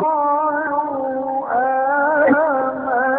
قالوا آمنا.